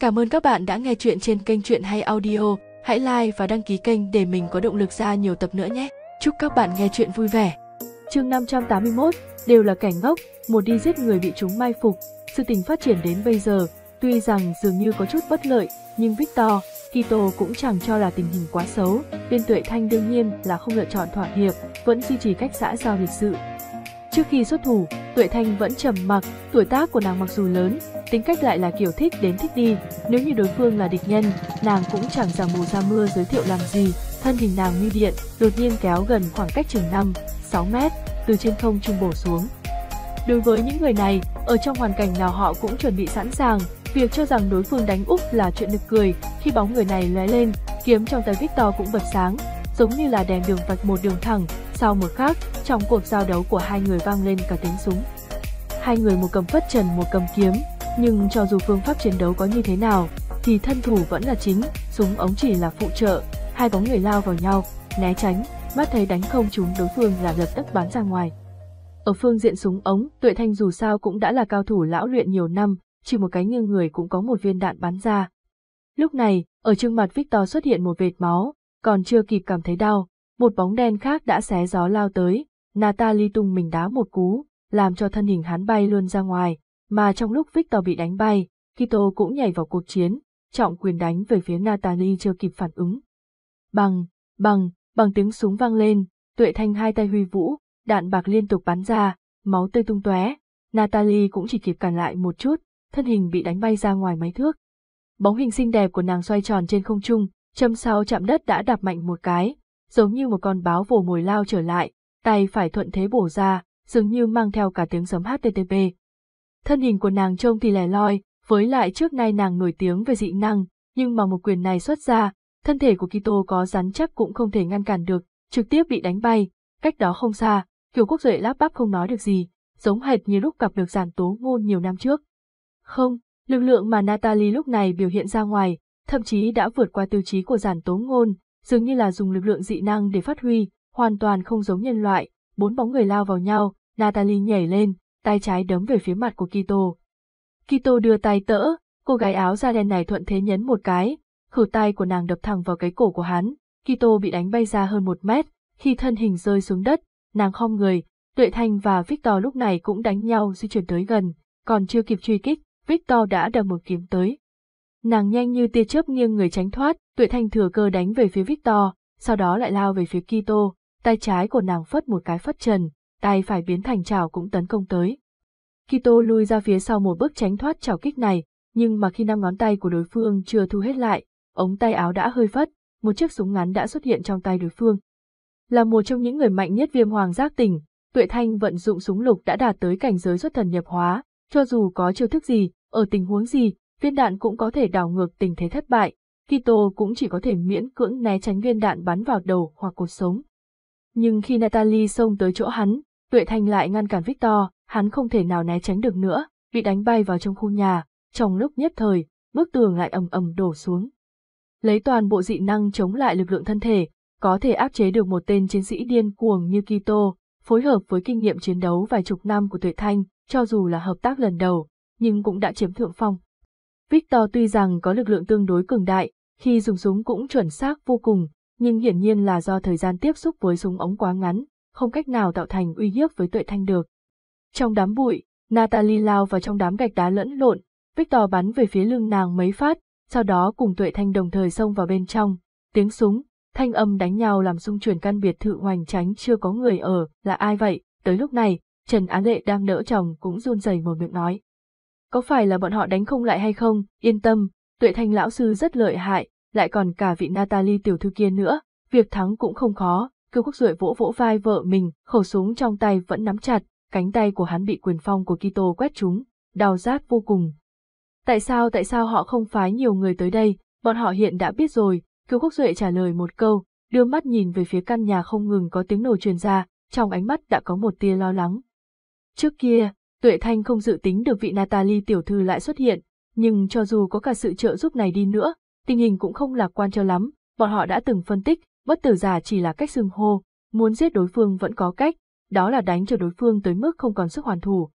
Cảm ơn các bạn đã nghe chuyện trên kênh Chuyện Hay Audio. Hãy like và đăng ký kênh để mình có động lực ra nhiều tập nữa nhé. Chúc các bạn nghe chuyện vui vẻ. Chương 581, đều là cảnh ngốc, một đi giết người bị chúng mai phục. Sự tình phát triển đến bây giờ, tuy rằng dường như có chút bất lợi, nhưng Victor, Kito cũng chẳng cho là tình hình quá xấu. Viên Tuệ Thanh đương nhiên là không lựa chọn thỏa hiệp, vẫn duy trì cách xã giao lịch sự. Trước khi xuất thủ, Tuệ Thanh vẫn trầm mặc, tuổi tác của nàng mặc dù lớn, tính cách lại là kiểu thích đến thích đi, nếu như đối phương là địch nhân, nàng cũng chẳng rằng mù ra mưa giới thiệu làm gì, thân hình nàng như điện, đột nhiên kéo gần khoảng cách chừng 5, 6 mét, từ trên không trung bổ xuống. Đối với những người này, ở trong hoàn cảnh nào họ cũng chuẩn bị sẵn sàng, việc cho rằng đối phương đánh úp là chuyện nực cười, khi bóng người này lóe lên, kiếm trong tay Victor cũng bật sáng, giống như là đèn đường vạch một đường thẳng, sau một khắc, trong cuộc giao đấu của hai người vang lên cả tiếng súng. Hai người một cầm phất trần một cầm kiếm, nhưng cho dù phương pháp chiến đấu có như thế nào, thì thân thủ vẫn là chính, súng ống chỉ là phụ trợ, hai bóng người lao vào nhau, né tránh, mắt thấy đánh không trúng đối phương là lập tức bắn ra ngoài. Ở phương diện súng ống, Tuệ Thanh dù sao cũng đã là cao thủ lão luyện nhiều năm, chỉ một cái nghiêng người cũng có một viên đạn bắn ra. Lúc này, ở trước mặt Victor xuất hiện một vệt máu, còn chưa kịp cảm thấy đau, một bóng đen khác đã xé gió lao tới, Natalie tung mình đá một cú, làm cho thân hình hắn bay luôn ra ngoài, mà trong lúc Victor bị đánh bay, Kito cũng nhảy vào cuộc chiến, trọng quyền đánh về phía Natalie chưa kịp phản ứng. Bằng, bằng, bằng tiếng súng vang lên, tuệ thanh hai tay huy vũ, đạn bạc liên tục bắn ra, máu tươi tung tóe. Natalie cũng chỉ kịp cản lại một chút, thân hình bị đánh bay ra ngoài mấy thước. Bóng hình xinh đẹp của nàng xoay tròn trên không trung, châm sau chạm đất đã đạp mạnh một cái, giống như một con báo vồ mồi lao trở lại, tay phải thuận thế bổ ra, dường như mang theo cả tiếng sấm HTTP. Thân hình của nàng trông thì lẻ loi, với lại trước nay nàng nổi tiếng về dị năng, nhưng mà một quyền này xuất ra, thân thể của Kito có rắn chắc cũng không thể ngăn cản được, trực tiếp bị đánh bay, cách đó không xa, Kiều Quốc Duệ lắp bắp không nói được gì, giống hệt như lúc gặp được giản tố ngôn nhiều năm trước. Không, lực lượng mà Natalie lúc này biểu hiện ra ngoài, thậm chí đã vượt qua tiêu chí của giản tố ngôn, dường như là dùng lực lượng dị năng để phát huy, hoàn toàn không giống nhân loại, bốn bóng người lao vào nhau, Natalie nhảy lên, tay trái đấm về phía mặt của Kito. Kito đưa tay tỡ, cô gái áo da đen này thuận thế nhấn một cái, khử tay của nàng đập thẳng vào cái cổ của hắn, Kito bị đánh bay ra hơn một mét, khi thân hình rơi xuống đất, nàng khom người, Tuệ Thanh và Victor lúc này cũng đánh nhau di chuyển tới gần, còn chưa kịp truy kích, Victor đã đâm một kiếm tới. Nàng nhanh như tia chớp nghiêng người tránh thoát, Tuệ Thanh thừa cơ đánh về phía Victor, sau đó lại lao về phía Kito, tay trái của nàng phất một cái phất trần, tay phải biến thành chảo cũng tấn công tới. Kito lui ra phía sau một bước tránh thoát chảo kích này, nhưng mà khi năm ngón tay của đối phương chưa thu hết lại, ống tay áo đã hơi phất, một chiếc súng ngắn đã xuất hiện trong tay đối phương. Là một trong những người mạnh nhất viêm hoàng giác tỉnh, Tuệ Thanh vận dụng súng lục đã đạt tới cảnh giới xuất thần nhập hóa, cho dù có chiêu thức gì, ở tình huống gì, viên đạn cũng có thể đảo ngược tình thế thất bại, Kito cũng chỉ có thể miễn cưỡng né tránh viên đạn bắn vào đầu hoặc cột sống. Nhưng khi Natalie xông tới chỗ hắn, Tuệ Thanh lại ngăn cản Victor, hắn không thể nào né tránh được nữa, bị đánh bay vào trong khu nhà, trong lúc nhất thời, bức tường lại ầm ầm đổ xuống. Lấy toàn bộ dị năng chống lại lực lượng thân thể, có thể áp chế được một tên chiến sĩ điên cuồng như Kito, phối hợp với kinh nghiệm chiến đấu vài chục năm của Tuệ Thanh, cho dù là hợp tác lần đầu, nhưng cũng đã chiếm thượng phong. Victor tuy rằng có lực lượng tương đối cường đại, khi dùng súng cũng chuẩn xác vô cùng, nhưng hiển nhiên là do thời gian tiếp xúc với súng ống quá ngắn, không cách nào tạo thành uy hiếp với tuệ thanh được. Trong đám bụi, Natalie lao vào trong đám gạch đá lẫn lộn, Victor bắn về phía lưng nàng mấy phát, sau đó cùng tuệ thanh đồng thời xông vào bên trong, tiếng súng, thanh âm đánh nhau làm xung chuyển căn biệt thự hoành tránh chưa có người ở, là ai vậy? Tới lúc này, Trần Á Lệ đang đỡ chồng cũng run rẩy một miệng nói. Có phải là bọn họ đánh không lại hay không? Yên tâm, tuệ thanh lão sư rất lợi hại, lại còn cả vị Natalie tiểu thư kia nữa, việc thắng cũng không khó, Cưu Quốc Duệ vỗ vỗ vai vợ mình, khẩu súng trong tay vẫn nắm chặt, cánh tay của hắn bị quyền phong của Kito quét trúng, đau rát vô cùng. Tại sao tại sao họ không phái nhiều người tới đây, bọn họ hiện đã biết rồi, Cưu Quốc Duệ trả lời một câu, đưa mắt nhìn về phía căn nhà không ngừng có tiếng nổ truyền ra, trong ánh mắt đã có một tia lo lắng. Trước kia, Tuệ Thanh không dự tính được vị Natalie tiểu thư lại xuất hiện, nhưng cho dù có cả sự trợ giúp này đi nữa, tình hình cũng không lạc quan cho lắm, bọn họ đã từng phân tích, bất tử giả chỉ là cách xưng hô, muốn giết đối phương vẫn có cách, đó là đánh cho đối phương tới mức không còn sức hoàn thủ.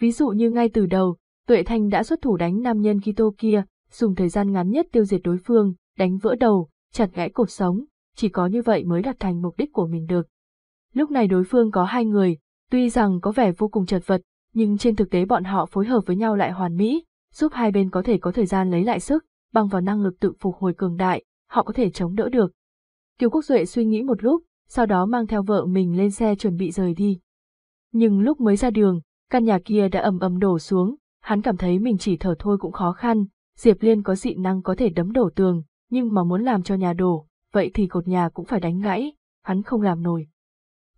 Ví dụ như ngay từ đầu, Tuệ Thanh đã xuất thủ đánh nam nhân Kito kia, dùng thời gian ngắn nhất tiêu diệt đối phương, đánh vỡ đầu, chặt gãy cột sống, chỉ có như vậy mới đạt thành mục đích của mình được. Lúc này đối phương có hai người, tuy rằng có vẻ vô cùng chật vật, nhưng trên thực tế bọn họ phối hợp với nhau lại hoàn mỹ, giúp hai bên có thể có thời gian lấy lại sức, bằng vào năng lực tự phục hồi cường đại, họ có thể chống đỡ được. Kiều Quốc Duệ suy nghĩ một lúc, sau đó mang theo vợ mình lên xe chuẩn bị rời đi. Nhưng lúc mới ra đường, căn nhà kia đã ầm ầm đổ xuống, hắn cảm thấy mình chỉ thở thôi cũng khó khăn, Diệp Liên có dị năng có thể đấm đổ tường, nhưng mà muốn làm cho nhà đổ, vậy thì cột nhà cũng phải đánh gãy, hắn không làm nổi.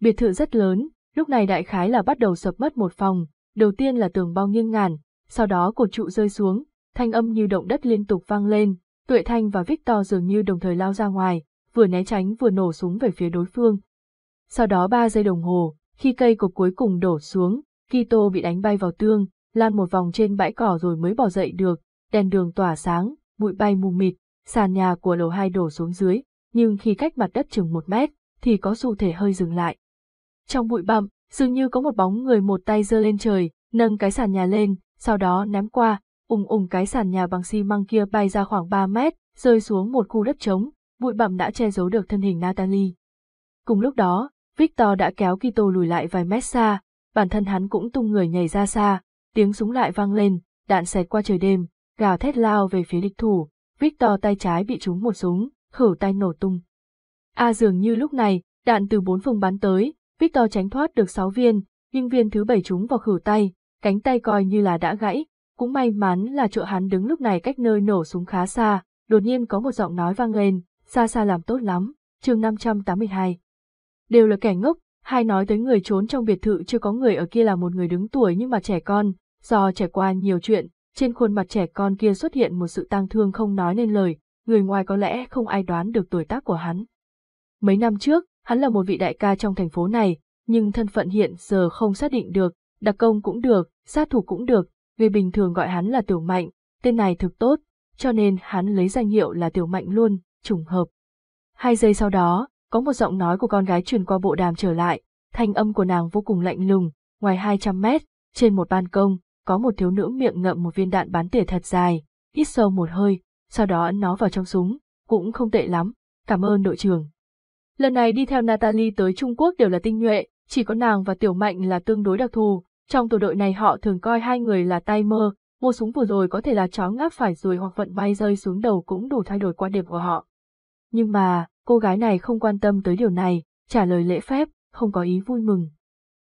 Biệt thự rất lớn, lúc này đại khái là bắt đầu sập mất một phòng, đầu tiên là tường bao nghiêng ngàn, sau đó cột trụ rơi xuống, thanh âm như động đất liên tục vang lên, Tuệ Thanh và Victor dường như đồng thời lao ra ngoài, vừa né tránh vừa nổ súng về phía đối phương. Sau đó 3 giây đồng hồ, khi cây cột cuối cùng đổ xuống, Kito bị đánh bay vào tương, lan một vòng trên bãi cỏ rồi mới bỏ dậy được, đèn đường tỏa sáng, bụi bay mù mịt, sàn nhà của lầu hai đổ xuống dưới, nhưng khi cách mặt đất chừng một mét, thì có xu thể hơi dừng lại. Trong bụi bặm, dường như có một bóng người một tay giơ lên trời, nâng cái sàn nhà lên, sau đó ném qua, ùng ùng cái sàn nhà bằng xi măng kia bay ra khoảng 3 mét, rơi xuống một khu đất trống, bụi bặm đã che giấu được thân hình Natalie. Cùng lúc đó, Victor đã kéo Kito lùi lại vài mét xa, bản thân hắn cũng tung người nhảy ra xa, tiếng súng lại vang lên, đạn xẹt qua trời đêm, gào thét lao về phía địch thủ, Victor tay trái bị trúng một súng, khử tay nổ tung. A dường như lúc này, đạn từ bốn phương bắn tới, Victor tránh thoát được 6 viên, nhưng viên thứ bảy trúng vào khử tay, cánh tay coi như là đã gãy, cũng may mắn là chỗ hắn đứng lúc này cách nơi nổ súng khá xa, đột nhiên có một giọng nói vang lên, xa xa làm tốt lắm, chương 582. Đều là kẻ ngốc, hai nói tới người trốn trong biệt thự chưa có người ở kia là một người đứng tuổi nhưng mà trẻ con, do trải qua nhiều chuyện, trên khuôn mặt trẻ con kia xuất hiện một sự tang thương không nói nên lời, người ngoài có lẽ không ai đoán được tuổi tác của hắn. Mấy năm trước, hắn là một vị đại ca trong thành phố này, nhưng thân phận hiện giờ không xác định được, đặc công cũng được, sát thủ cũng được, người bình thường gọi hắn là Tiểu Mạnh, tên này thực tốt, cho nên hắn lấy danh hiệu là Tiểu Mạnh luôn, trùng hợp. Hai giây sau đó, có một giọng nói của con gái truyền qua bộ đàm trở lại, thanh âm của nàng vô cùng lạnh lùng, ngoài 200 mét, trên một ban công, có một thiếu nữ miệng ngậm một viên đạn bán tỉa thật dài, hít sâu một hơi, sau đó ấn nó vào trong súng, cũng không tệ lắm, cảm ơn đội trưởng. Lần này đi theo Natalie tới Trung Quốc đều là tinh nhuệ, chỉ có nàng và Tiểu Mạnh là tương đối đặc thù, trong tổ đội này họ thường coi hai người là tay mơ, một súng vừa rồi có thể là chó ngáp phải rồi hoặc vận bay rơi xuống đầu cũng đủ thay đổi quan điểm của họ. Nhưng mà, cô gái này không quan tâm tới điều này, trả lời lễ phép, không có ý vui mừng.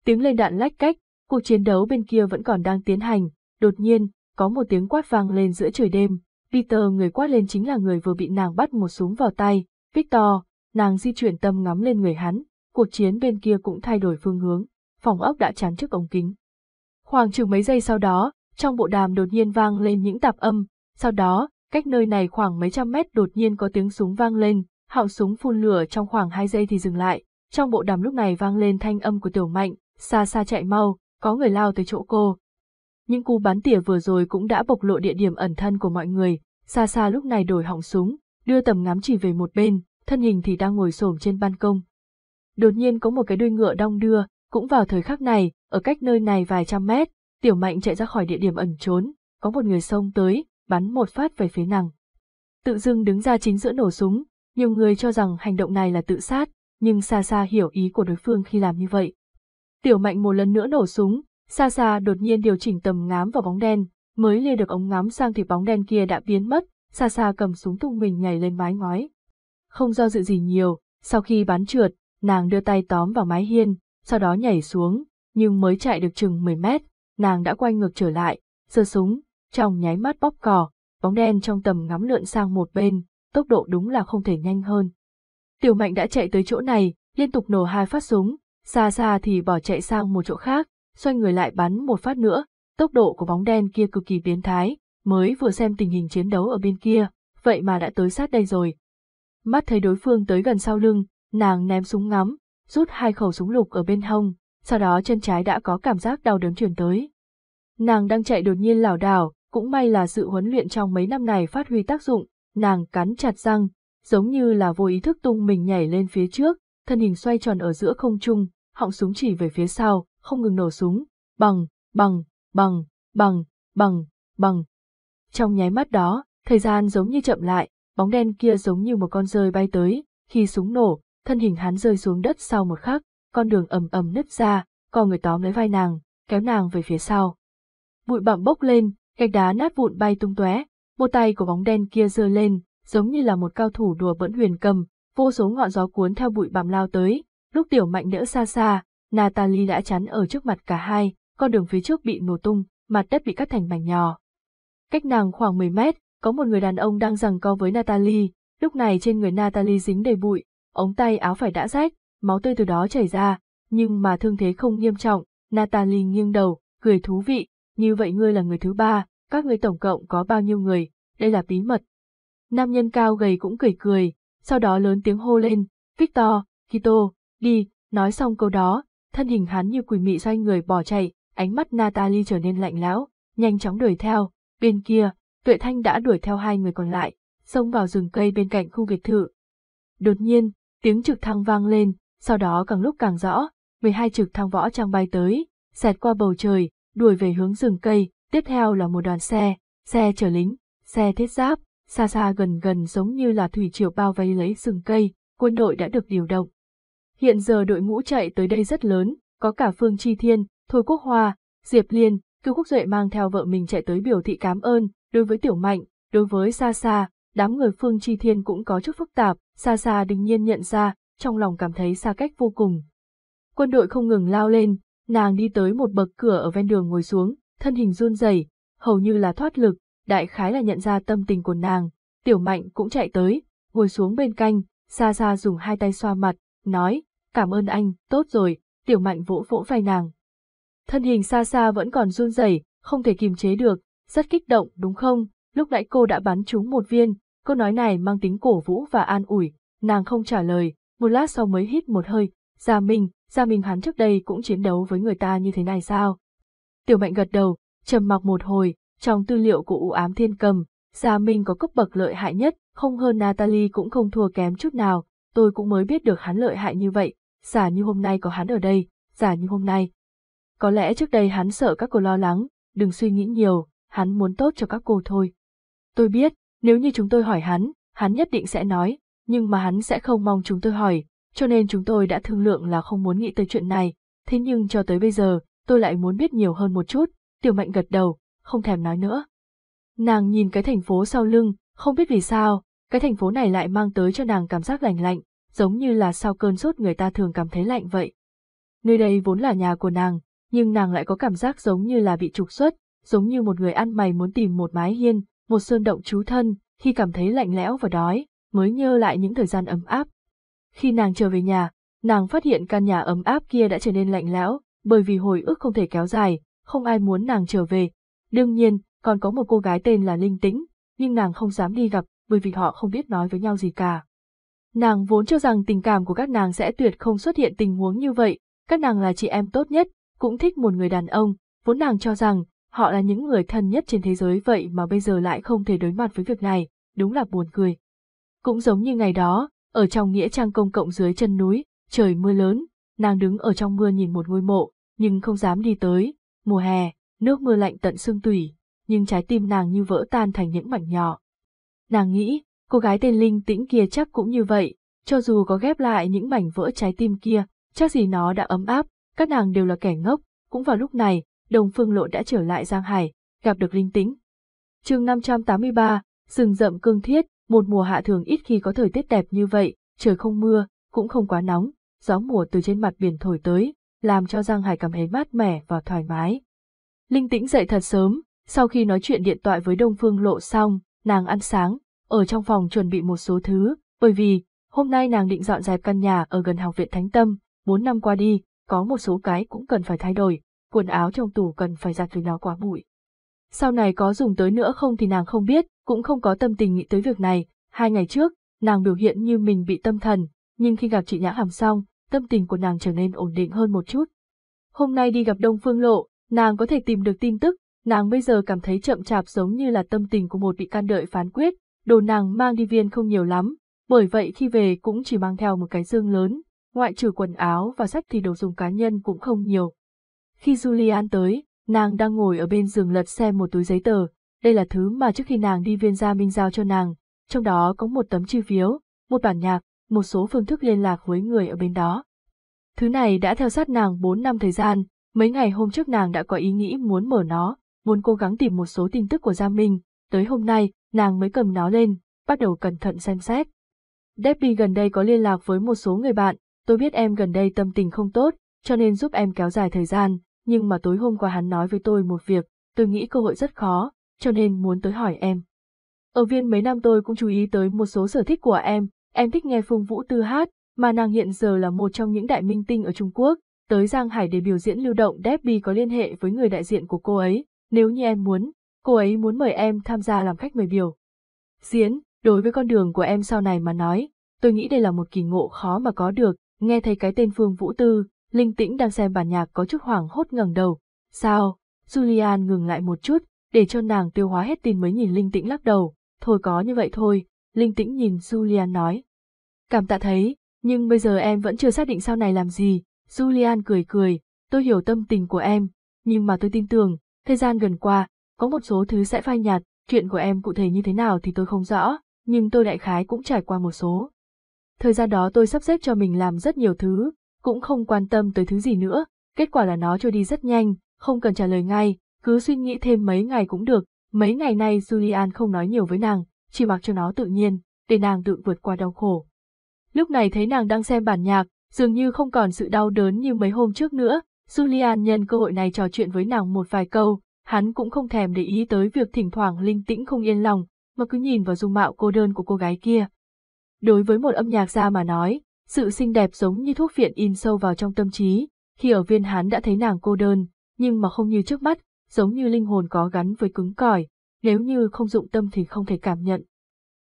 Tiếng lên đạn lách cách, cuộc chiến đấu bên kia vẫn còn đang tiến hành, đột nhiên, có một tiếng quát vang lên giữa trời đêm, Peter người quát lên chính là người vừa bị nàng bắt một súng vào tay, Victor, nàng di chuyển tâm ngắm lên người hắn, cuộc chiến bên kia cũng thay đổi phương hướng, phòng ốc đã chắn trước ống kính. Khoảng chừng mấy giây sau đó, trong bộ đàm đột nhiên vang lên những tạp âm, sau đó, cách nơi này khoảng mấy trăm mét đột nhiên có tiếng súng vang lên, họng súng phun lửa trong khoảng hai giây thì dừng lại, trong bộ đàm lúc này vang lên thanh âm của tiểu mạnh, xa xa chạy mau, có người lao tới chỗ cô. Những cú bắn tỉa vừa rồi cũng đã bộc lộ địa điểm ẩn thân của mọi người, xa xa lúc này đổi họng súng, đưa tầm ngắm chỉ về một bên, thân hình thì đang ngồi xổm trên ban công. Đột nhiên có một cái đuôi ngựa đong đưa, cũng vào thời khắc này, ở cách nơi này vài trăm mét, tiểu mạnh chạy ra khỏi địa điểm ẩn trốn, có một người xông tới, bắn một phát về phía nàng. Tự dưng đứng ra chính giữa nổ súng, nhiều người cho rằng hành động này là tự sát, nhưng xa xa hiểu ý của đối phương khi làm như vậy. Tiểu mạnh một lần nữa nổ súng, xa xa đột nhiên điều chỉnh tầm ngắm vào bóng đen, mới lia được ống ngắm sang thì bóng đen kia đã biến mất, xa xa cầm súng tung mình nhảy lên mái ngói. Không do dự gì nhiều, sau khi bắn trượt, nàng đưa tay tóm vào mái hiên, sau đó nhảy xuống, nhưng mới chạy được chừng 10 mét, nàng đã quay ngược trở lại, giơ súng, trong nháy mắt bóp cò, bóng đen trong tầm ngắm lượn sang một bên, tốc độ đúng là không thể nhanh hơn. Tiểu mạnh đã chạy tới chỗ này, liên tục nổ hai phát súng, xa xa thì bỏ chạy sang một chỗ khác, xoay người lại bắn một phát nữa, tốc độ của bóng đen kia cực kỳ biến thái, mới vừa xem tình hình chiến đấu ở bên kia, vậy mà đã tới sát đây rồi. Mắt thấy đối phương tới gần sau lưng, nàng ném súng ngắm, rút hai khẩu súng lục ở bên hông, sau đó chân trái đã có cảm giác đau đớn truyền tới. Nàng đang chạy đột nhiên lảo đảo, cũng may là sự huấn luyện trong mấy năm này phát huy tác dụng, nàng cắn chặt răng, giống như là vô ý thức tung mình nhảy lên phía trước, thân hình xoay tròn ở giữa không trung, họng súng chỉ về phía sau, không ngừng nổ súng, bằng, bằng, bằng, bằng, bằng, bằng. Trong nháy mắt đó, Thời gian giống như chậm lại, bóng đen kia giống như một con rơi bay tới, khi súng nổ, thân hình hắn rơi xuống đất sau một khắc, con đường ầm ầm nứt ra, có người tóm lấy vai nàng, kéo nàng về phía sau. Bụi bặm bốc lên, gạch đá nát vụn bay tung tóe, một tay của bóng đen kia giơ lên, giống như là một cao thủ đùa bỡn huyền cầm, vô số ngọn gió cuốn theo bụi bặm lao tới, lúc tiểu mạnh đỡ xa xa, Natalie đã chắn ở trước mặt cả hai, con đường phía trước bị nổ tung, mặt đất bị cắt thành mảnh nhỏ. Cách nàng khoảng 10 mét, có một người đàn ông đang giằng co với Natalie, lúc này trên người Natalie dính đầy bụi, ống tay áo phải đã rách, máu tươi từ đó chảy ra, nhưng mà thương thế không nghiêm trọng, Natalie nghiêng đầu, cười thú vị, như vậy ngươi là người thứ ba, các ngươi tổng cộng có bao nhiêu người, đây là bí mật. Nam nhân cao gầy cũng cười cười, sau đó lớn tiếng hô lên, Victor, Kito, đi, nói xong câu đó, thân hình hắn như quỷ mị xoay người bỏ chạy, ánh mắt Natalie trở nên lạnh lẽo, nhanh chóng đuổi theo, bên kia, Tuệ Thanh đã đuổi theo hai người còn lại, xông vào rừng cây bên cạnh khu biệt thự. Đột nhiên, tiếng trực thăng vang lên, sau đó càng lúc càng rõ, 12 trực thăng võ trang bay tới, xẹt qua bầu trời, đuổi về hướng rừng cây, tiếp theo là một đoàn xe, xe chở lính, xe thiết giáp, xa xa gần gần giống như là thủy triều bao vây lấy rừng cây, quân đội đã được điều động. Hiện giờ đội ngũ chạy tới đây rất lớn, có cả Phương Chi Thiên, Thôi Quốc Hoa, Diệp Liên, Cư Quốc Duệ mang theo vợ mình chạy tới biểu thị cảm ơn, đối với Tiểu Mạnh, đối với Sa Sa, đám người Phương Chi Thiên cũng có chút phức tạp, Sa Sa đương nhiên nhận ra, trong lòng cảm thấy xa cách vô cùng. Quân đội không ngừng lao lên, nàng đi tới một bậc cửa ở ven đường ngồi xuống, thân hình run rẩy, hầu như là thoát lực, đại khái là nhận ra tâm tình của nàng, Tiểu Mạnh cũng chạy tới, ngồi xuống bên cạnh, Sa Sa dùng hai tay xoa mặt, nói, cảm ơn anh, tốt rồi, Tiểu Mạnh vỗ vỗ vai nàng. Thân hình Sa Sa vẫn còn run rẩy, không thể kìm chế được, rất kích động đúng không, lúc nãy cô đã bắn trúng một viên, câu nói này mang tính cổ vũ và an ủi, nàng không trả lời, một lát sau mới hít một hơi, Gia Minh, Gia Minh hắn trước đây cũng chiến đấu với người ta như thế này sao? Tiểu Mạnh gật đầu, trầm mặc một hồi, trong tư liệu của u ám thiên cầm, Gia Minh có cấp bậc lợi hại nhất, không hơn Natalie cũng không thua kém chút nào, tôi cũng mới biết được hắn lợi hại như vậy, giả như hôm nay có hắn ở đây, giả như hôm nay. Có lẽ trước đây hắn sợ các cô lo lắng, đừng suy nghĩ nhiều, hắn muốn tốt cho các cô thôi. Tôi biết, nếu như chúng tôi hỏi hắn, hắn nhất định sẽ nói, nhưng mà hắn sẽ không mong chúng tôi hỏi, cho nên chúng tôi đã thương lượng là không muốn nghĩ tới chuyện này, thế nhưng cho tới bây giờ, tôi lại muốn biết nhiều hơn một chút, tiểu mạnh gật đầu, không thèm nói nữa. Nàng nhìn cái thành phố sau lưng, không biết vì sao, cái thành phố này lại mang tới cho nàng cảm giác lạnh lạnh, giống như là sau cơn sốt người ta thường cảm thấy lạnh vậy. Nơi đây vốn là nhà của nàng, nhưng nàng lại có cảm giác giống như là bị trục xuất, giống như một người ăn mày muốn tìm một mái hiên, một sơn động trú thân, khi cảm thấy lạnh lẽo và đói, mới nhớ lại những thời gian ấm áp. Khi nàng trở về nhà, nàng phát hiện căn nhà ấm áp kia đã trở nên lạnh lẽo, bởi vì hồi ức không thể kéo dài, không ai muốn nàng trở về. Đương nhiên, còn có một cô gái tên là Linh Tĩnh, nhưng nàng không dám đi gặp, bởi vì họ không biết nói với nhau gì cả. Nàng vốn cho rằng tình cảm của các nàng sẽ tuyệt không xuất hiện tình huống như vậy, các nàng là chị em tốt nhất, cũng thích một người đàn ông, vốn nàng cho rằng họ là những người thân nhất trên thế giới vậy mà bây giờ lại không thể đối mặt với việc này, đúng là buồn cười. Cũng giống như ngày đó, ở trong nghĩa trang công cộng dưới chân núi, trời mưa lớn, nàng đứng ở trong mưa nhìn một ngôi mộ, nhưng không dám đi tới, mùa hè, nước mưa lạnh tận xương tủy, nhưng trái tim nàng như vỡ tan thành những mảnh nhỏ. Nàng nghĩ, cô gái tên Linh tĩnh kia chắc cũng như vậy, cho dù có ghép lại những mảnh vỡ trái tim kia, chắc gì nó đã ấm áp, các nàng đều là kẻ ngốc, cũng vào lúc này, Đồng Phương Lộ đã trở lại Giang Hải, gặp được Linh Tĩnh. chương 583, rừng rậm cương thiết, một mùa hạ thường ít khi có thời tiết đẹp như vậy, trời không mưa, cũng không quá nóng, gió mùa từ trên mặt biển thổi tới, làm cho Giang Hải cảm thấy mát mẻ và thoải mái. Linh Tĩnh dậy thật sớm, sau khi nói chuyện điện thoại với Đông Phương Lộ xong, nàng ăn sáng, ở trong phòng chuẩn bị một số thứ, bởi vì, hôm nay nàng định dọn dẹp căn nhà ở gần học viện Thánh Tâm, 4 năm qua đi, có một số cái cũng cần phải thay đổi, quần áo trong tủ cần phải giặt vì nó quá bụi. Sau này có dùng tới nữa không thì nàng không biết, cũng không có tâm tình nghĩ tới việc này, hai ngày trước, nàng biểu hiện như mình bị tâm thần, nhưng khi gặp chị Nhã Hàm xong, tâm tình của nàng trở nên ổn định hơn một chút. Hôm nay đi gặp Đông Phương Lộ, nàng có thể tìm được tin tức, nàng bây giờ cảm thấy chậm chạp giống như là tâm tình của một bị can đợi phán quyết, đồ nàng mang đi viên không nhiều lắm, bởi vậy khi về cũng chỉ mang theo một cái dương lớn, ngoại trừ quần áo và sách thì đồ dùng cá nhân cũng không nhiều. Khi Julian tới, nàng đang ngồi ở bên giường lật xem một túi giấy tờ, đây là thứ mà trước khi nàng đi viên gia minh giao cho nàng, trong đó có một tấm chi phiếu, một bản nhạc, một số phương thức liên lạc với người ở bên đó. Thứ này đã theo sát nàng 4 năm thời gian, mấy ngày hôm trước nàng đã có ý nghĩ muốn mở nó, muốn cố gắng tìm một số tin tức của Gia Minh, tới hôm nay, nàng mới cầm nó lên, bắt đầu cẩn thận xem xét. Debbie gần đây có liên lạc với một số người bạn, tôi biết em gần đây tâm tình không tốt, cho nên giúp em kéo dài thời gian, nhưng mà tối hôm qua hắn nói với tôi một việc, tôi nghĩ cơ hội rất khó, cho nên muốn tới hỏi em. Ở viên mấy năm tôi cũng chú ý tới một số sở thích của em, em thích nghe Phương Vũ Tư hát, mà nàng hiện giờ là một trong những đại minh tinh ở Trung Quốc, tới Giang Hải để biểu diễn lưu động Debbie có liên hệ với người đại diện của cô ấy, nếu như em muốn, cô ấy muốn mời em tham gia làm khách mời biểu. Diễn, đối với con đường của em sau này mà nói, tôi nghĩ đây là một kỳ ngộ khó mà có được, nghe thấy cái tên Phương Vũ Tư, Linh Tĩnh đang xem bản nhạc có chút hoảng hốt ngẩng đầu. Sao? Julian ngừng lại một chút, để cho nàng tiêu hóa hết tin mới nhìn Linh Tĩnh lắc đầu. Thôi có như vậy thôi, Linh Tĩnh nhìn Julian nói. Cảm tạ thấy, nhưng bây giờ em vẫn chưa xác định sau này làm gì. Julian cười cười, tôi hiểu tâm tình của em, nhưng mà tôi tin tưởng, thời gian gần qua, có một số thứ sẽ phai nhạt, chuyện của em cụ thể như thế nào thì tôi không rõ, nhưng tôi đại khái cũng trải qua một số. Thời gian đó tôi sắp xếp cho mình làm rất nhiều thứ, cũng không quan tâm tới thứ gì nữa, kết quả là nó trôi đi rất nhanh, không cần trả lời ngay, cứ suy nghĩ thêm mấy ngày cũng được, mấy ngày nay Julian không nói nhiều với nàng, chỉ mặc cho nó tự nhiên, để nàng tự vượt qua đau khổ. Lúc này thấy nàng đang xem bản nhạc, dường như không còn sự đau đớn như mấy hôm trước nữa, Julian nhân cơ hội này trò chuyện với nàng một vài câu, hắn cũng không thèm để ý tới việc thỉnh thoảng linh tĩnh không yên lòng, mà cứ nhìn vào dung mạo cô đơn của cô gái kia. Đối với một âm nhạc gia mà nói, sự xinh đẹp giống như thuốc phiện in sâu vào trong tâm trí, khi ở viên hán đã thấy nàng cô đơn, nhưng mà không như trước mắt, giống như linh hồn có gắn với cứng cỏi, nếu như không dụng tâm thì không thể cảm nhận.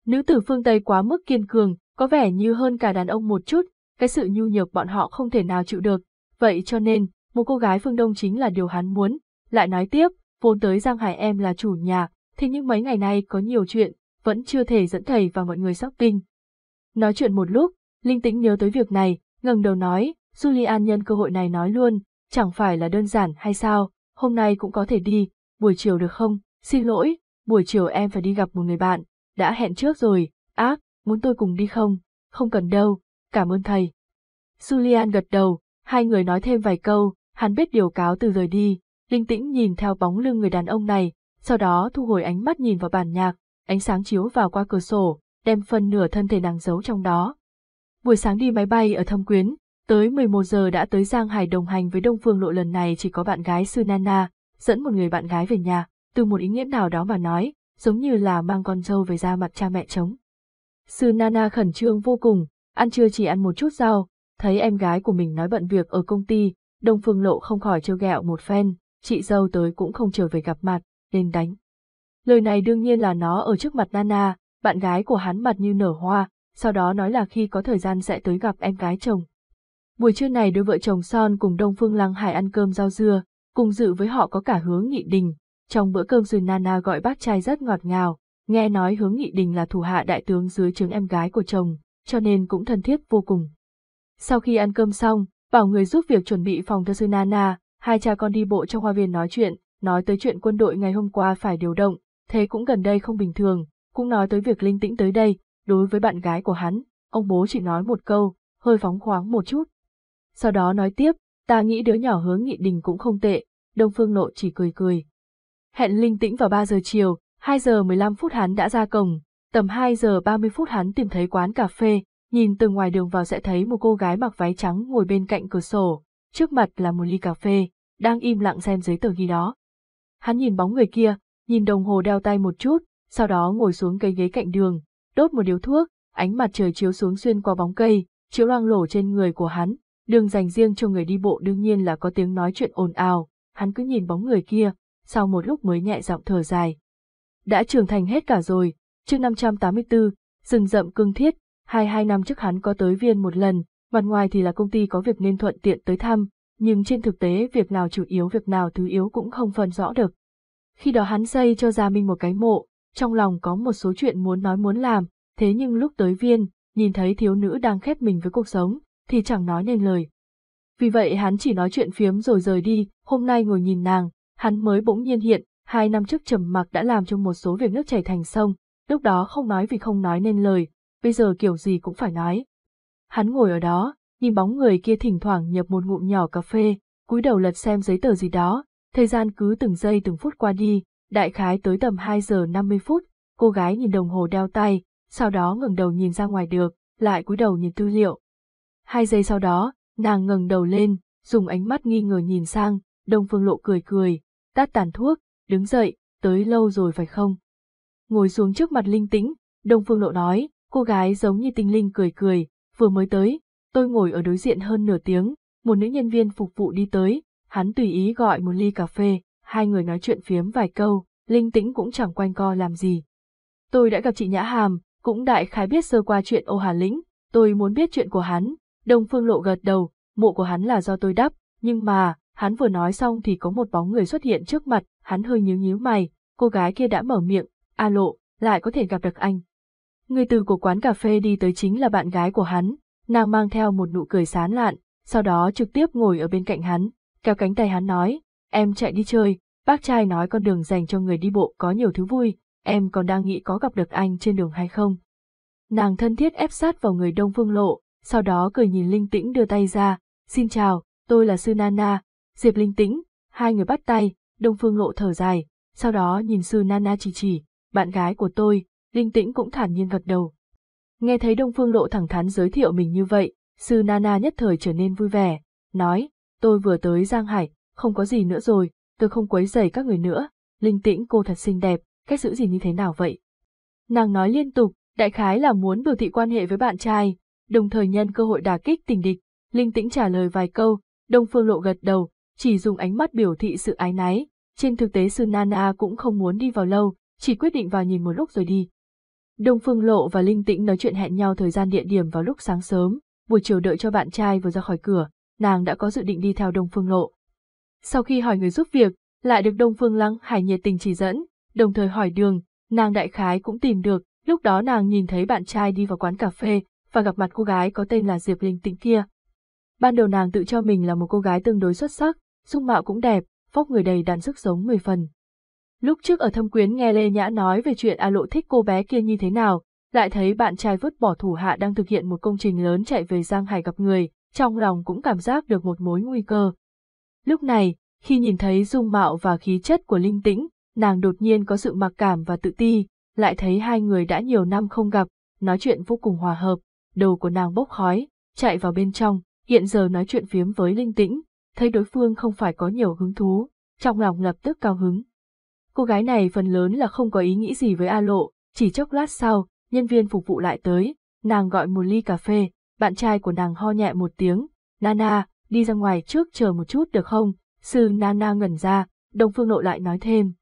Nữ tử phương Tây quá mức kiên cường, có vẻ như hơn cả đàn ông một chút, cái sự nhu nhược bọn họ không thể nào chịu được, vậy cho nên, một cô gái phương Đông chính là điều hắn muốn. Lại nói tiếp, vốn tới Giang Hải em là chủ nhà, thế nhưng mấy ngày nay có nhiều chuyện, vẫn chưa thể dẫn thầy và mọi người shopping. Nói chuyện một lúc, Linh Tĩnh nhớ tới việc này, ngẩng đầu nói, Julian nhân cơ hội này nói luôn, chẳng phải là đơn giản hay sao, hôm nay cũng có thể đi, buổi chiều được không, xin lỗi, buổi chiều em phải đi gặp một người bạn, đã hẹn trước rồi, ác, muốn tôi cùng đi không, không cần đâu, cảm ơn thầy. Julian gật đầu, hai người nói thêm vài câu, hắn biết điều cáo từ rời đi, linh tĩnh nhìn theo bóng lưng người đàn ông này, sau đó thu hồi ánh mắt nhìn vào bản nhạc, ánh sáng chiếu vào qua cửa sổ, đem phần nửa thân thể nàng giấu trong đó. Buổi sáng đi máy bay ở Thâm Quyến, tới 11 giờ đã tới Giang Hải đồng hành với Đông Phương Lộ lần này chỉ có bạn gái Sư Nana, dẫn một người bạn gái về nhà, từ một ý nghĩa nào đó mà nói, giống như là mang con dâu về ra mặt cha mẹ chống. Sư Nana khẩn trương vô cùng, ăn trưa chỉ ăn một chút rau, thấy em gái của mình nói bận việc ở công ty, Đông Phương Lộ không khỏi trêu ghẹo một phen, chị dâu tới cũng không trở về gặp mặt, nên đánh. Lời này đương nhiên là nó ở trước mặt Nana, bạn gái của hắn mặt như nở hoa, sau đó nói là khi có thời gian sẽ tới gặp em gái chồng. Buổi trưa này đôi vợ chồng Son cùng Đông Phương Lăng Hải ăn cơm rau dưa, cùng dự với họ có cả hướng nghị đình. Trong bữa cơm rồi Nana gọi bác trai rất ngọt ngào, nghe nói hướng nghị đình là thủ hạ đại tướng dưới trướng em gái của chồng, cho nên cũng thân thiết vô cùng. Sau khi ăn cơm xong, bảo người giúp việc chuẩn bị phòng cho sư Nana, hai cha con đi bộ trong hoa viên nói chuyện, nói tới chuyện quân đội ngày hôm qua phải điều động, thế cũng gần đây không bình thường, cũng nói tới việc linh tĩnh tới đây, đối với bạn gái của hắn, ông bố chỉ nói một câu, hơi phóng khoáng một chút. Sau đó nói tiếp, ta nghĩ đứa nhỏ hướng nghị đình cũng không tệ, Đông Phương Nộ chỉ cười cười. Hẹn linh tĩnh vào 3 giờ chiều, 2 giờ 15 phút hắn đã ra cổng, tầm 2 giờ 30 phút hắn tìm thấy quán cà phê, nhìn từ ngoài đường vào sẽ thấy một cô gái mặc váy trắng ngồi bên cạnh cửa sổ, trước mặt là một ly cà phê, đang im lặng xem giấy tờ ghi đó. Hắn nhìn bóng người kia, nhìn đồng hồ đeo tay một chút, sau đó ngồi xuống cây ghế cạnh đường, đốt một điếu thuốc, ánh mặt trời chiếu xuống xuyên qua bóng cây, chiếu loang lổ trên người của hắn, đường dành riêng cho người đi bộ đương nhiên là có tiếng nói chuyện ồn ào, hắn cứ nhìn bóng người kia, sau một lúc mới nhẹ giọng thở dài. Đã trưởng thành hết cả rồi, chương 584, rừng rậm cương thiết, hai hai năm trước hắn có tới viên một lần, mặt ngoài thì là công ty có việc nên thuận tiện tới thăm, nhưng trên thực tế việc nào chủ yếu việc nào thứ yếu cũng không phân rõ được. Khi đó hắn xây cho Gia Minh một cái mộ, trong lòng có một số chuyện muốn nói muốn làm, thế nhưng lúc tới viên, nhìn thấy thiếu nữ đang khép mình với cuộc sống, thì chẳng nói nên lời. Vì vậy hắn chỉ nói chuyện phiếm rồi rời đi, hôm nay ngồi nhìn nàng, hắn mới bỗng nhiên hiện, Hai năm trước trầm mặc đã làm cho một số việc nước chảy thành sông, lúc đó không nói vì không nói nên lời, bây giờ kiểu gì cũng phải nói. Hắn ngồi ở đó, nhìn bóng người kia thỉnh thoảng nhập một ngụm nhỏ cà phê, cúi đầu lật xem giấy tờ gì đó, thời gian cứ từng giây từng phút qua đi, đại khái tới tầm 2 giờ 50 phút, cô gái nhìn đồng hồ đeo tay, sau đó ngẩng đầu nhìn ra ngoài được, lại cúi đầu nhìn tư liệu. Hai giây sau đó, nàng ngẩng đầu lên, dùng ánh mắt nghi ngờ nhìn sang, Đông Phương Lộ cười cười, tắt tàn thuốc, đứng dậy, tới lâu rồi phải không? Ngồi xuống trước mặt linh tĩnh, Đông Phương Lộ nói, cô gái giống như tinh linh cười cười, vừa mới tới, tôi ngồi ở đối diện hơn nửa tiếng, một nữ nhân viên phục vụ đi tới, hắn tùy ý gọi một ly cà phê, hai người nói chuyện phiếm vài câu, linh tĩnh cũng chẳng quanh co làm gì. Tôi đã gặp chị Nhã Hàm, cũng đại khái biết sơ qua chuyện ô Hà Lĩnh, tôi muốn biết chuyện của hắn, Đông Phương Lộ gật đầu, mộ của hắn là do tôi đắp, nhưng mà, hắn vừa nói xong thì có một bóng người xuất hiện trước mặt, hắn hơi nhíu nhíu mày, cô gái kia đã mở miệng, a lộ, lại có thể gặp được anh. Người từ của quán cà phê đi tới chính là bạn gái của hắn, nàng mang theo một nụ cười sán lạn, sau đó trực tiếp ngồi ở bên cạnh hắn, kéo cánh tay hắn nói, em chạy đi chơi, bác trai nói con đường dành cho người đi bộ có nhiều thứ vui, em còn đang nghĩ có gặp được anh trên đường hay không. Nàng thân thiết ép sát vào người Đông Phương Lộ, sau đó cười nhìn Linh Tĩnh đưa tay ra, xin chào, tôi là Sư Nana, Diệp Linh Tĩnh, hai người bắt tay, Đông Phương Lộ thở dài, sau đó nhìn Sư Nana chỉ chỉ, bạn gái của tôi, Linh Tĩnh cũng thản nhiên gật đầu. Nghe thấy Đông Phương Lộ thẳng thắn giới thiệu mình như vậy, Sư Nana nhất thời trở nên vui vẻ, nói, tôi vừa tới Giang Hải, không có gì nữa rồi, tôi không quấy rầy các người nữa, Linh Tĩnh cô thật xinh đẹp, cách giữ gì như thế nào vậy? Nàng nói liên tục, đại khái là muốn biểu thị quan hệ với bạn trai, đồng thời nhân cơ hội đả kích tình địch, Linh Tĩnh trả lời vài câu, Đông Phương Lộ gật đầu, chỉ dùng ánh mắt biểu thị sự ái náy, trên thực tế Sư Nana cũng không muốn đi vào lâu, chỉ quyết định vào nhìn một lúc rồi đi. Đông Phương Lộ và Linh Tĩnh nói chuyện hẹn nhau thời gian địa điểm vào lúc sáng sớm, buổi chiều đợi cho bạn trai vừa ra khỏi cửa, nàng đã có dự định đi theo Đông Phương Lộ. Sau khi hỏi người giúp việc, lại được Đông Phương Lăng Hải nhiệt tình chỉ dẫn, đồng thời hỏi đường, nàng đại khái cũng tìm được, lúc đó nàng nhìn thấy bạn trai đi vào quán cà phê, và gặp mặt cô gái có tên là Diệp Linh Tĩnh kia. Ban đầu nàng tự cho mình là một cô gái tương đối xuất sắc, dung mạo cũng đẹp, vóc người đầy đặn sức sống mười phần. Lúc trước ở thâm quyến nghe Lê Nhã nói về chuyện A Lộ thích cô bé kia như thế nào, lại thấy bạn trai vứt bỏ thủ hạ đang thực hiện một công trình lớn chạy về Giang Hải gặp người, trong lòng cũng cảm giác được một mối nguy cơ. Lúc này, khi nhìn thấy dung mạo và khí chất của Linh Tĩnh, nàng đột nhiên có sự mặc cảm và tự ti, lại thấy hai người đã nhiều năm không gặp, nói chuyện vô cùng hòa hợp, đầu của nàng bốc khói, chạy vào bên trong, hiện giờ nói chuyện phiếm với Linh Tĩnh, thấy đối phương không phải có nhiều hứng thú, trong lòng lập tức cao hứng. Cô gái này phần lớn là không có ý nghĩ gì với A Lộ, chỉ chốc lát sau, nhân viên phục vụ lại tới, nàng gọi một ly cà phê, bạn trai của nàng ho nhẹ một tiếng, Nana, đi ra ngoài trước chờ một chút được không? Sư Nana ngẩn ra, Đông Phương Lộ lại nói thêm.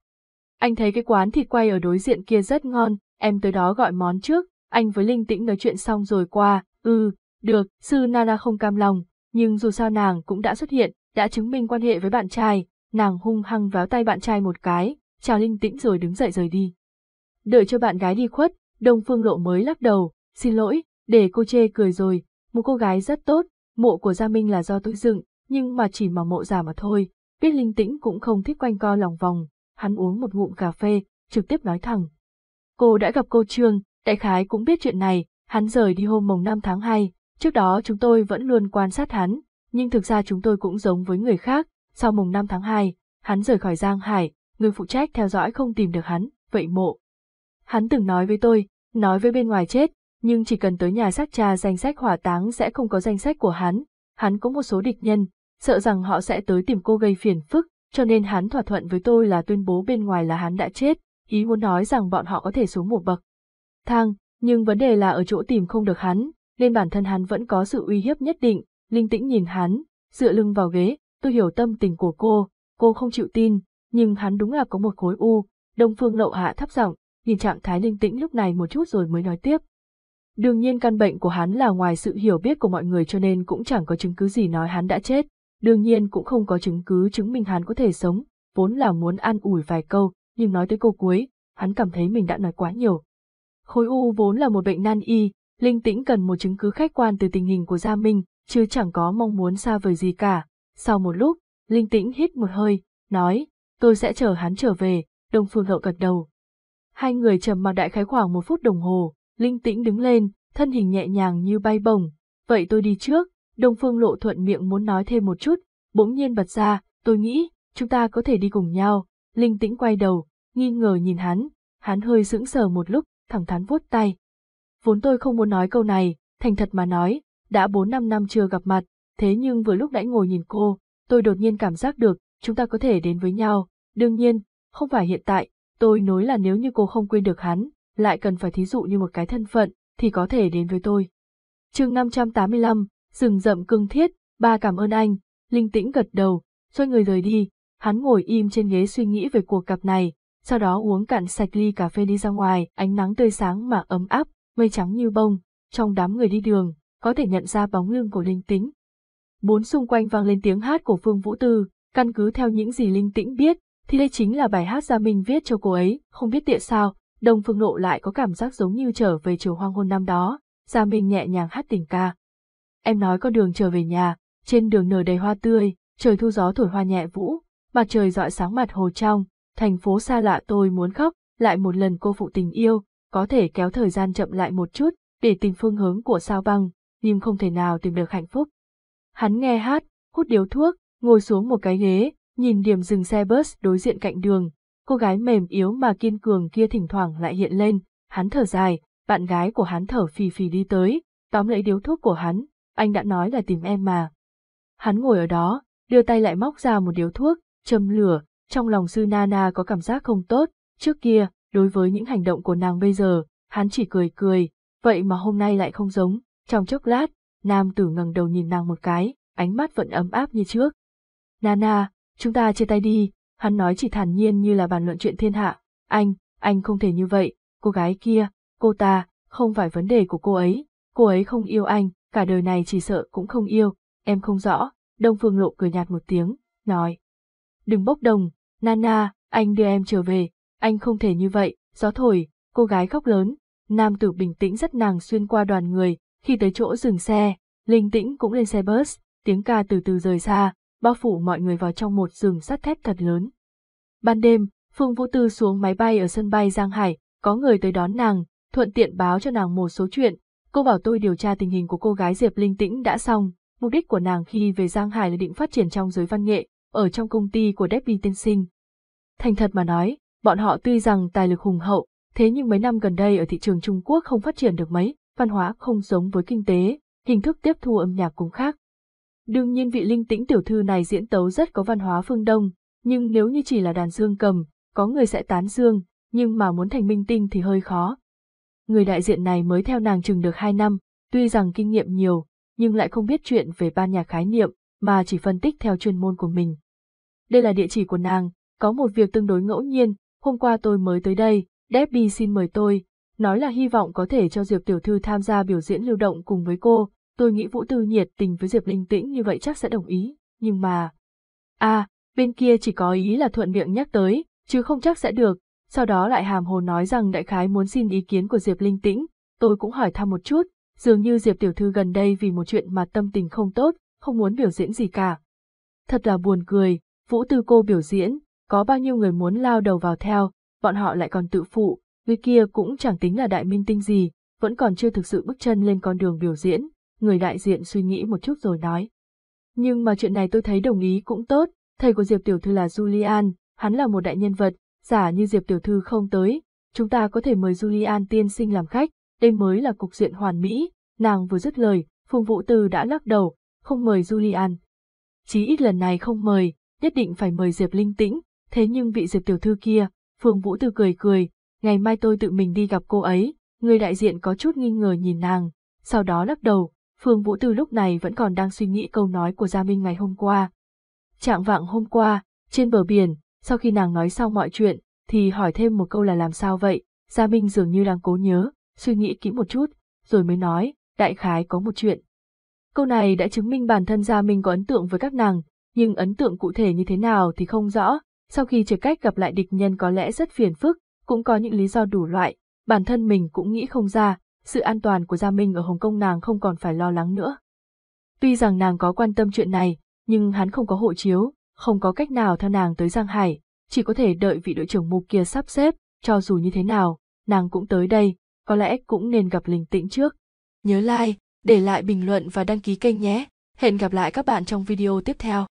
Anh thấy cái quán thịt quay ở đối diện kia rất ngon, em tới đó gọi món trước, anh với Linh Tĩnh nói chuyện xong rồi qua, ừ, được, sư Nana không cam lòng, nhưng dù sao nàng cũng đã xuất hiện, đã chứng minh quan hệ với bạn trai, nàng hung hăng véo tay bạn trai một cái, chào Linh Tĩnh rồi đứng dậy rời đi. Đợi cho bạn gái đi khuất, Đông Phương Lộ mới lắc đầu, xin lỗi, để cô chê cười rồi, một cô gái rất tốt, mộ của Gia Minh là do tôi dựng, nhưng mà chỉ mà mộ giả mà thôi, biết Linh Tĩnh cũng không thích quanh co lòng vòng, hắn uống một ngụm cà phê, trực tiếp nói thẳng. Cô đã gặp cô Trương, đại khái cũng biết chuyện này, hắn rời đi hôm mồng 5 tháng 2, trước đó chúng tôi vẫn luôn quan sát hắn, nhưng thực ra chúng tôi cũng giống với người khác, sau mồng 5 tháng 2, hắn rời khỏi Giang Hải, người phụ trách theo dõi không tìm được hắn, vậy mộ. Hắn từng nói với tôi, nói với bên ngoài chết, nhưng chỉ cần tới nhà xác tra danh sách hỏa táng sẽ không có danh sách của hắn, hắn có một số địch nhân, sợ rằng họ sẽ tới tìm cô gây phiền phức, cho nên hắn thỏa thuận với tôi là tuyên bố bên ngoài là hắn đã chết, ý muốn nói rằng bọn họ có thể xuống một bậc. Thang, nhưng vấn đề là ở chỗ tìm không được hắn, nên bản thân hắn vẫn có sự uy hiếp nhất định, linh tĩnh nhìn hắn, dựa lưng vào ghế, tôi hiểu tâm tình của cô, cô không chịu tin, nhưng hắn đúng là có một khối u, đông phương lậu hạ thấp giọng, nhìn trạng thái linh tĩnh lúc này một chút rồi mới nói tiếp. Đương nhiên căn bệnh của hắn là ngoài sự hiểu biết của mọi người cho nên cũng chẳng có chứng cứ gì nói hắn đã chết, đương nhiên cũng không có chứng cứ chứng minh hắn có thể sống, vốn là muốn an ủi vài câu, nhưng nói tới câu cuối, hắn cảm thấy mình đã nói quá nhiều. Khối u vốn là một bệnh nan y, linh tĩnh cần một chứng cứ khách quan từ tình hình của Gia Minh, chứ chẳng có mong muốn xa vời gì cả. Sau một lúc, linh tĩnh hít một hơi, nói, tôi sẽ chờ hắn trở về, Đông Phương Hậu gật đầu. Hai người trầm mặc đại khái khoảng một phút đồng hồ, linh tĩnh đứng lên, thân hình nhẹ nhàng như bay bổng. Vậy tôi đi trước, Đông Phương Lộ thuận miệng muốn nói thêm một chút, bỗng nhiên bật ra, tôi nghĩ, chúng ta có thể đi cùng nhau. Linh tĩnh quay đầu, nghi ngờ nhìn hắn, hắn hơi sững sờ một lúc, thẳng thắn vuốt tay. Vốn tôi không muốn nói câu này, thành thật mà nói, đã 4-5 năm chưa gặp mặt, thế nhưng vừa lúc nãy ngồi nhìn cô, tôi đột nhiên cảm giác được, chúng ta có thể đến với nhau. Đương nhiên, không phải hiện tại, tôi nói là nếu như cô không quên được hắn, lại cần phải thí dụ như một cái thân phận, thì có thể đến với tôi. chương 585, rừng rậm cương thiết, ba cảm ơn anh, linh tĩnh gật đầu, xoay người rời đi, hắn ngồi im trên ghế suy nghĩ về cuộc gặp này, sau đó uống cạn sạch ly cà phê đi ra ngoài, ánh nắng tươi sáng mà ấm áp, mây trắng như bông, trong đám người đi đường, có thể nhận ra bóng lưng của linh tĩnh. Bốn xung quanh vang lên tiếng hát của Phương Vũ Tư, căn cứ theo những gì linh tĩnh biết, thì đây chính là bài hát Gia Minh viết cho cô ấy, không biết tiện sao, Đông Phương Nộ lại có cảm giác giống như trở về chiều hoang hôn năm đó, Gia Minh nhẹ nhàng hát tình ca. Em nói con đường trở về nhà, trên đường nở đầy hoa tươi, trời thu gió thổi hoa nhẹ vũ, mặt trời dọi sáng mặt hồ trong, thành phố xa lạ tôi muốn khóc, lại một lần cô phụ tình yêu, có thể kéo thời gian chậm lại một chút, để tìm phương hướng của sao băng, nhưng không thể nào tìm được hạnh phúc. Hắn nghe hát, hút điếu thuốc, ngồi xuống một cái ghế, nhìn điểm dừng xe bus đối diện cạnh đường, cô gái mềm yếu mà kiên cường kia thỉnh thoảng lại hiện lên, hắn thở dài, bạn gái của hắn thở phì phì đi tới, tóm lấy điếu thuốc của hắn, anh đã nói là tìm em mà. Hắn ngồi ở đó, đưa tay lại móc ra một điếu thuốc, châm lửa, trong lòng sư Nana có cảm giác không tốt, trước kia, đối với những hành động của nàng bây giờ, hắn chỉ cười cười, vậy mà hôm nay lại không giống, trong chốc lát, nam tử ngẩng đầu nhìn nàng một cái, ánh mắt vẫn ấm áp như trước. Nana, chúng ta chia tay đi, hắn nói chỉ thản nhiên như là bàn luận chuyện thiên hạ, anh, anh không thể như vậy, cô gái kia, cô ta, không phải vấn đề của cô ấy, cô ấy không yêu anh, cả đời này chỉ sợ cũng không yêu, em không rõ, Đông Phương Lộ cười nhạt một tiếng, nói. Đừng bốc đồng, Nana, anh đưa em trở về, anh không thể như vậy, gió thổi, cô gái khóc lớn, nam tử bình tĩnh rất nàng xuyên qua đoàn người, khi tới chỗ dừng xe, linh tĩnh cũng lên xe bus, tiếng ca từ từ rời xa, bao phủ mọi người vào trong một rừng sắt thép thật lớn. Ban đêm, Phương Vũ Tư xuống máy bay ở sân bay Giang Hải, có người tới đón nàng, thuận tiện báo cho nàng một số chuyện. Cô bảo tôi điều tra tình hình của cô gái Diệp Linh Tĩnh đã xong, mục đích của nàng khi về Giang Hải là định phát triển trong giới văn nghệ, ở trong công ty của Debbie Tiên Sinh. Thành thật mà nói, bọn họ tuy rằng tài lực hùng hậu, thế nhưng mấy năm gần đây ở thị trường Trung Quốc không phát triển được mấy, văn hóa không giống với kinh tế, hình thức tiếp thu âm nhạc cũng khác. Đương nhiên vị linh tĩnh tiểu thư này diễn tấu rất có văn hóa phương Đông, nhưng nếu như chỉ là đàn dương cầm, có người sẽ tán dương, nhưng mà muốn thành minh tinh thì hơi khó. Người đại diện này mới theo nàng chừng được 2 năm, tuy rằng kinh nghiệm nhiều, nhưng lại không biết chuyện về ban nhạc khái niệm, mà chỉ phân tích theo chuyên môn của mình. Đây là địa chỉ của nàng, có một việc tương đối ngẫu nhiên, hôm qua tôi mới tới đây, Debbie xin mời tôi, nói là hy vọng có thể cho Diệp Tiểu Thư tham gia biểu diễn lưu động cùng với cô, tôi nghĩ Vũ Tư nhiệt tình với Diệp Linh Tĩnh như vậy chắc sẽ đồng ý, nhưng mà... À, bên kia chỉ có ý là thuận miệng nhắc tới, chứ không chắc sẽ được, sau đó lại hàm hồ nói rằng đại khái muốn xin ý kiến của Diệp Linh Tĩnh, tôi cũng hỏi thăm một chút, dường như Diệp Tiểu Thư gần đây vì một chuyện mà tâm tình không tốt, không muốn biểu diễn gì cả. Thật là buồn cười, Vũ Tư cô biểu diễn, có bao nhiêu người muốn lao đầu vào theo, bọn họ lại còn tự phụ, người kia cũng chẳng tính là đại minh tinh gì, vẫn còn chưa thực sự bước chân lên con đường biểu diễn, người đại diện suy nghĩ một chút rồi nói. Nhưng mà chuyện này tôi thấy đồng ý cũng tốt, thầy của Diệp Tiểu Thư là Julian, hắn là một đại nhân vật, giả như Diệp Tiểu Thư không tới, chúng ta có thể mời Julian tiên sinh làm khách, đây mới là cục diện hoàn mỹ, nàng vừa dứt lời, Phùng Vũ Tư đã lắc đầu, không mời Julian. Chí ít lần này không mời, nhất định phải mời Diệp Linh Tĩnh, thế nhưng vị Diệp Tiểu Thư kia, Phùng Vũ Tư cười cười, ngày mai tôi tự mình đi gặp cô ấy, người đại diện có chút nghi ngờ nhìn nàng, sau đó lắc đầu, Phương Vũ Tư lúc này vẫn còn đang suy nghĩ câu nói của Gia Minh ngày hôm qua. Trạng vạng hôm qua, trên bờ biển, sau khi nàng nói xong mọi chuyện, thì hỏi thêm một câu là làm sao vậy, Gia Minh dường như đang cố nhớ, suy nghĩ kỹ một chút, rồi mới nói, đại khái có một chuyện. Câu này đã chứng minh bản thân Gia Minh có ấn tượng với các nàng, nhưng ấn tượng cụ thể như thế nào thì không rõ, sau khi trở cách gặp lại địch nhân có lẽ rất phiền phức, cũng có những lý do đủ loại, bản thân mình cũng nghĩ không ra, sự an toàn của Gia Minh ở Hồng Kông nàng không còn phải lo lắng nữa. Tuy rằng nàng có quan tâm chuyện này, nhưng hắn không có hộ chiếu, không có cách nào theo nàng tới Giang Hải, chỉ có thể đợi vị đội trưởng mục kia sắp xếp, cho dù như thế nào, nàng cũng tới đây, có lẽ cũng nên gặp Linh Tĩnh trước. Nhớ like, để lại bình luận và đăng ký kênh nhé. Hẹn gặp lại các bạn trong video tiếp theo.